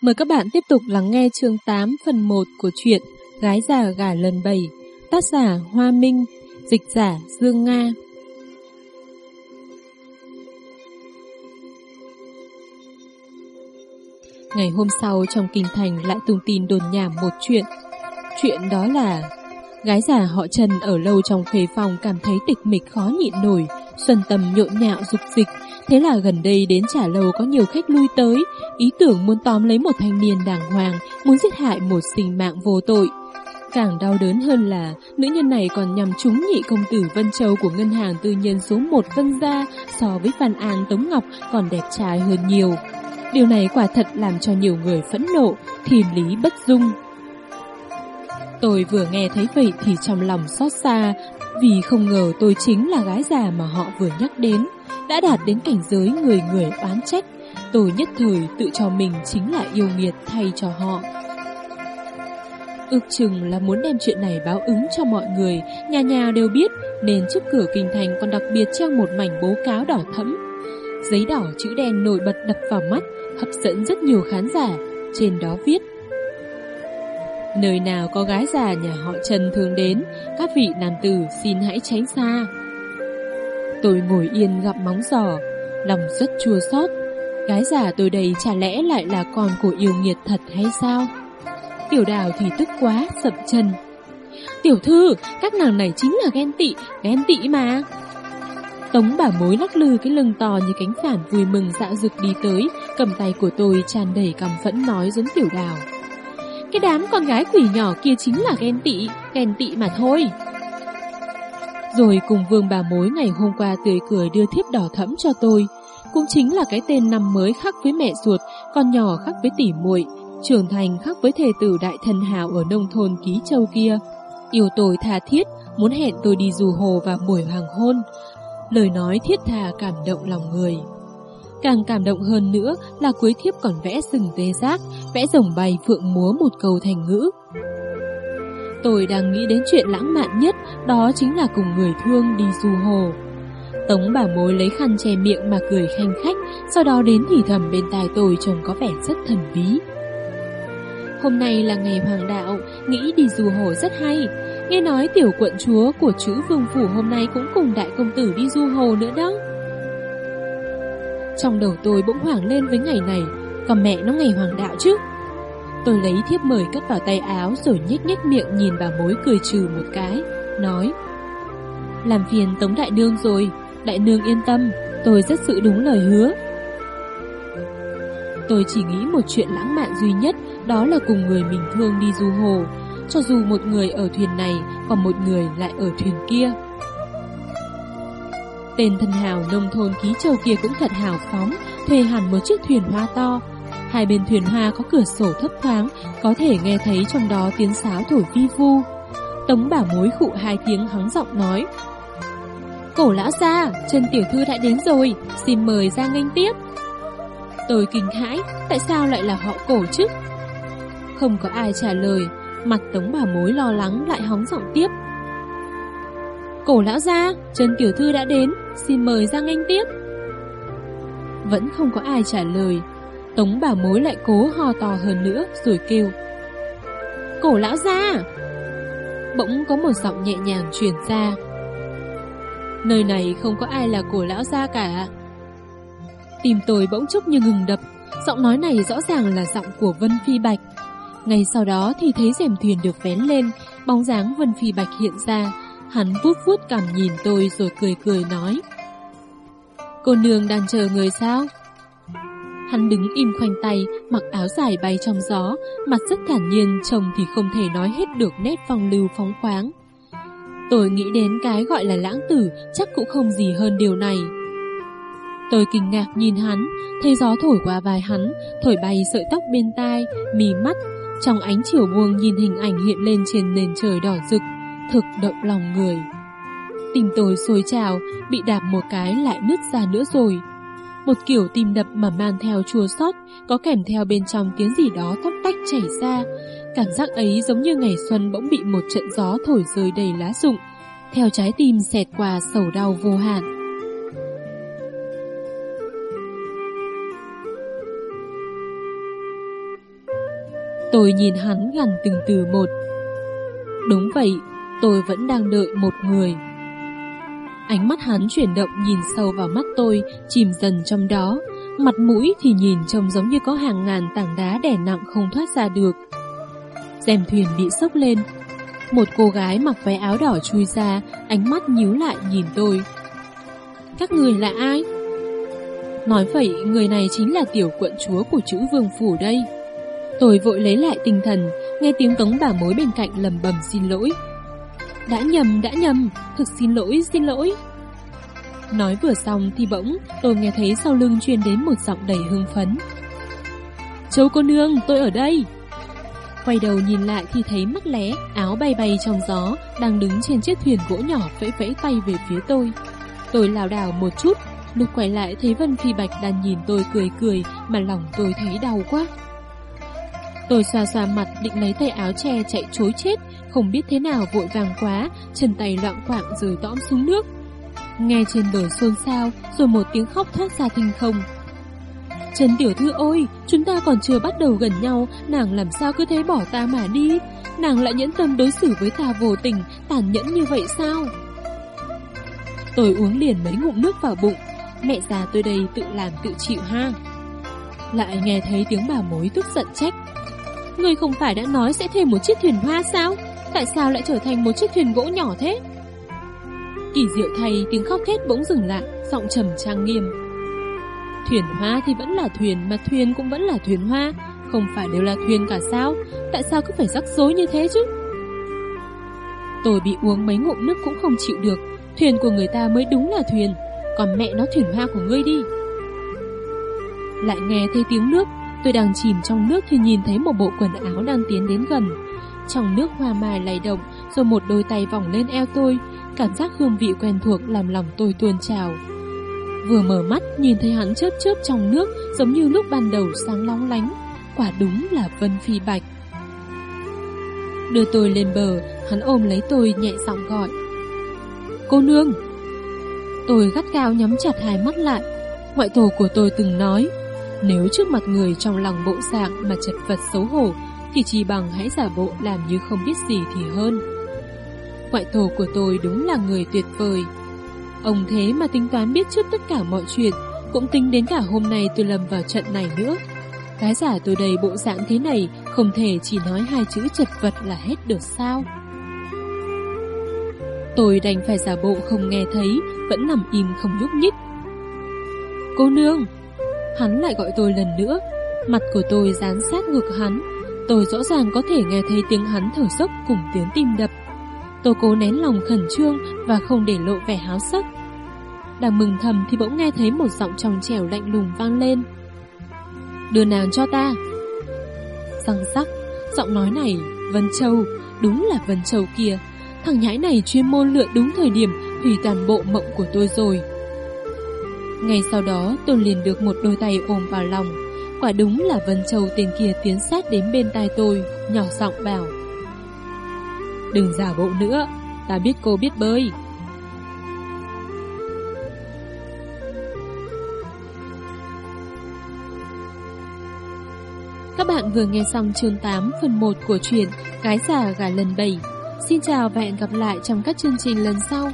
Mời các bạn tiếp tục lắng nghe chương 8 phần 1 của truyện Gái già gả lần 7, tác giả Hoa Minh, dịch giả Dương Nga. Ngày hôm sau trong kinh thành lại tung tin đồn nhảm một chuyện. Chuyện đó là gái già họ Trần ở lâu trong khế phòng cảm thấy tịch mịch khó nhịn nổi, xuân tâm nhộn nhạo dục dịch, thế là gần đây đến trả lâu có nhiều khách lui tới, ý tưởng muốn tóm lấy một thanh niên đàng hoàng, muốn giết hại một sinh mạng vô tội. Càng đau đớn hơn là nữ nhân này còn nhằm trúng nhị công tử Vân Châu của ngân hàng tư nhân số 1 Vân Gia so với Phan An Tống Ngọc còn đẹp trai hơn nhiều. Điều này quả thật làm cho nhiều người phẫn nộ, thìm lý bất dung. Tôi vừa nghe thấy vậy thì trong lòng xót xa, vì không ngờ tôi chính là gái già mà họ vừa nhắc đến, đã đạt đến cảnh giới người người oán trách. Tôi nhất thời tự cho mình chính là yêu nghiệt thay cho họ. Ước chừng là muốn đem chuyện này báo ứng cho mọi người, nhà nhà đều biết, nên trước cửa kinh thành còn đặc biệt treo một mảnh bố cáo đỏ thẫm. Giấy đỏ chữ đen nổi bật đập vào mắt, hấp dẫn rất nhiều khán giả, trên đó viết Nơi nào có gái già nhà họ Trần thường đến, các vị nam tử xin hãy tránh xa. Tôi ngồi yên gặp móng giò, lòng rất chua xót. Gái già tôi đây chả lẽ lại là con của yêu nghiệt thật hay sao? Tiểu đào thì tức quá, sập chân. Tiểu thư, các nàng này chính là ghen tị, ghen tị mà. Tống bà mối lắc lư cái lưng to như cánh phản vui mừng dạo dực đi tới, cầm tay của tôi tràn đầy cằm phẫn nói giống tiểu đào. Cái đám con gái quỷ nhỏ kia chính là ghen tị, ghen tị mà thôi. Rồi cùng vương bà mối ngày hôm qua tươi cười đưa thiếp đỏ thẫm cho tôi, cũng chính là cái tên năm mới khác với mẹ ruột, con nhỏ khác với tỉ muội, trưởng thành khác với thề tử đại thần hào ở nông thôn Ký Châu kia. Yêu tôi tha thiết, muốn hẹn tôi đi dù hồ vào buổi hoàng hôn. Lời nói thiết tha cảm động lòng người. Càng cảm động hơn nữa là cuối thiếp còn vẽ sừng tê giác, vẽ rồng bay phượng múa một câu thành ngữ. Tôi đang nghĩ đến chuyện lãng mạn nhất, đó chính là cùng người thương đi du hồ. Tống bà mối lấy khăn che miệng mà cười khanh khách, sau đó đến thì thầm bên tai tôi trông có vẻ rất thần bí. Hôm nay là ngày hoàng đạo, nghĩ đi du hồ rất hay. Nghe nói tiểu quận chúa của chữ vương phủ hôm nay cũng cùng đại công tử đi du hồ nữa đó. Trong đầu tôi bỗng hoảng lên với ngày này, còn mẹ nó ngày hoàng đạo chứ. Tôi lấy thiếp mời cất vào tay áo rồi nhếch nhếch miệng nhìn bà mối cười trừ một cái, nói Làm phiền Tống Đại Nương rồi, Đại Nương yên tâm, tôi rất sự đúng lời hứa. Tôi chỉ nghĩ một chuyện lãng mạn duy nhất, đó là cùng người mình thương đi du hồ, cho dù một người ở thuyền này, còn một người lại ở thuyền kia. Tên thân hào nông thôn ký châu kia cũng thật hào phóng, thuê hẳn một chiếc thuyền hoa to. Hai bên thuyền hoa có cửa sổ thấp thoáng, có thể nghe thấy trong đó tiếng sáo thổi vi vu. Tống bà mối khụ hai tiếng hắng giọng nói. Cổ lão gia, Trần Tiểu Thư đã đến rồi, xin mời ra nghênh tiếp. Tôi kinh hãi, tại sao lại là họ cổ chứ? Không có ai trả lời, mặt tống bà mối lo lắng lại hóng giọng tiếp. Cổ lão gia, Trần Tiểu Thư đã đến, xin mời ra nghênh tiếp. Vẫn không có ai trả lời, tống bảo mối lại cố hò to hơn nữa rồi kêu. Cổ lão gia! Bỗng có một giọng nhẹ nhàng truyền ra. Nơi này không có ai là cổ lão gia cả. Tim tôi bỗng chốc như ngừng đập, giọng nói này rõ ràng là giọng của Vân Phi Bạch. Ngay sau đó thì thấy rèm thuyền được vén lên, bóng dáng Vân Phi Bạch hiện ra, hắn vuốt vuốt cằm nhìn tôi rồi cười cười nói. Cô nương đang chờ người sao? Hắn đứng im khoanh tay, mặc áo dài bay trong gió, mặt rất thản nhiên, trông thì không thể nói hết được nét phong lưu phóng khoáng. Tôi nghĩ đến cái gọi là lãng tử chắc cũng không gì hơn điều này. Tôi kinh ngạc nhìn hắn, thấy gió thổi qua vai hắn, thổi bay sợi tóc bên tai, mì mắt. Trong ánh chiều buông nhìn hình ảnh hiện lên trên nền trời đỏ rực, thực động lòng người. Tình tôi sôi trào, bị đạp một cái lại nứt ra nữa rồi. Một kiểu tim đập mà mang theo chua xót, có kèm theo bên trong tiếng gì đó tóc tách chảy ra. Cảm giác ấy giống như ngày xuân bỗng bị một trận gió thổi rơi đầy lá rụng, theo trái tim xẹt qua sầu đau vô hạn. Tôi nhìn hắn gần từng từ một. Đúng vậy, tôi vẫn đang đợi một người. Ánh mắt hắn chuyển động nhìn sâu vào mắt tôi, chìm dần trong đó. Mặt mũi thì nhìn trông giống như có hàng ngàn tảng đá đè nặng không thoát ra được. Dèm thuyền bị sốc lên. Một cô gái mặc váy áo đỏ chui ra, ánh mắt nhíu lại nhìn tôi. Các người là ai? Nói vậy, người này chính là tiểu quận chúa của chữ vương phủ đây. Tôi vội lấy lại tinh thần, nghe tiếng tống bà mối bên cạnh lầm bầm xin lỗi. Đã nhầm, đã nhầm, thực xin lỗi, xin lỗi. Nói vừa xong thì bỗng tôi nghe thấy sau lưng truyền đến một giọng đầy hưng phấn. Châu cô nương, tôi ở đây. Quay đầu nhìn lại thì thấy mắt lé, áo bay bay trong gió, đang đứng trên chiếc thuyền gỗ nhỏ vẫy vẫy tay về phía tôi. Tôi lảo đảo một chút, lúc quay lại thấy Vân Phi Bạch đang nhìn tôi cười cười mà lòng tôi thấy đau quá. Tôi xoa xoa mặt định lấy tay áo che chạy chối chết, không biết thế nào vội vàng quá, chân tay loạn quạng rồi tõm xuống nước. Nghe trên bờ xôn xao, rồi một tiếng khóc thoát ra thinh không. Trần Tiểu Thư ôi, chúng ta còn chưa bắt đầu gần nhau, nàng làm sao cứ thế bỏ ta mà đi? Nàng lại nhẫn tâm đối xử với ta vô tình, tàn nhẫn như vậy sao? Tôi uống liền mấy ngụm nước vào bụng, mẹ già tôi đây tự làm tự chịu ha. Lại nghe thấy tiếng bà mối tức giận trách. Ngươi không phải đã nói sẽ thêm một chiếc thuyền hoa sao? Tại sao lại trở thành một chiếc thuyền gỗ nhỏ thế? Kỳ diệu thay tiếng khóc thét bỗng dừng lại, giọng trầm trang nghiêm. Thuyền hoa thì vẫn là thuyền mà thuyền cũng vẫn là thuyền hoa, không phải đều là thuyền cả sao? Tại sao cứ phải rắc rối như thế chứ? Tôi bị uống mấy ngụm nước cũng không chịu được, thuyền của người ta mới đúng là thuyền, còn mẹ nó thuyền hoa của ngươi đi. Lại nghe thấy tiếng nước, tôi đang chìm trong nước thì nhìn thấy một bộ quần áo đang tiến đến gần. Trong nước hoa mai lay động, rồi một đôi tay vòng lên eo tôi, cảm giác hương vị quen thuộc làm lòng tôi tuôn trào. Vừa mở mắt nhìn thấy hắn chớp chớp trong nước giống như lúc ban đầu sáng lóng lánh, quả đúng là Vân Phi Bạch. Đưa tôi lên bờ, hắn ôm lấy tôi nhẹ giọng gọi. Cô nương! Tôi gắt cao nhắm chặt hai mắt lại. Ngoại tổ của tôi từng nói, nếu trước mặt người trong lòng bộ dạng mà chật vật xấu hổ, thì chỉ bằng hãy giả bộ làm như không biết gì thì hơn. Ngoại tổ của tôi đúng là người tuyệt vời. Ông thế mà tính toán biết trước tất cả mọi chuyện, cũng tính đến cả hôm nay tôi lầm vào trận này nữa. Cái giả tôi đầy bộ dạng thế này, không thể chỉ nói hai chữ chật vật là hết được sao. Tôi đành phải giả bộ không nghe thấy, vẫn nằm im không nhúc nhích. Cô nương! Hắn lại gọi tôi lần nữa, mặt của tôi dán sát ngực hắn. Tôi rõ ràng có thể nghe thấy tiếng hắn thở dốc cùng tiếng tim đập. Tôi cố nén lòng khẩn trương và không để lộ vẻ háo sắc. Đang mừng thầm thì bỗng nghe thấy một giọng trong trẻo lạnh lùng vang lên. Đưa nàng cho ta. Răng sắc, giọng nói này, Vân Châu, đúng là Vân Châu kia. Thằng nhãi này chuyên môn lựa đúng thời điểm hủy toàn bộ mộng của tôi rồi. Ngay sau đó tôi liền được một đôi tay ôm vào lòng. Quả đúng là Vân Châu tên kia tiến sát đến bên tai tôi, nhỏ giọng bảo. Đừng giả bộ nữa, ta biết cô biết bơi. Các bạn vừa nghe xong chương 8 phần 1 của truyện Gái già gà lần 7. Xin chào và hẹn gặp lại trong các chương trình lần sau.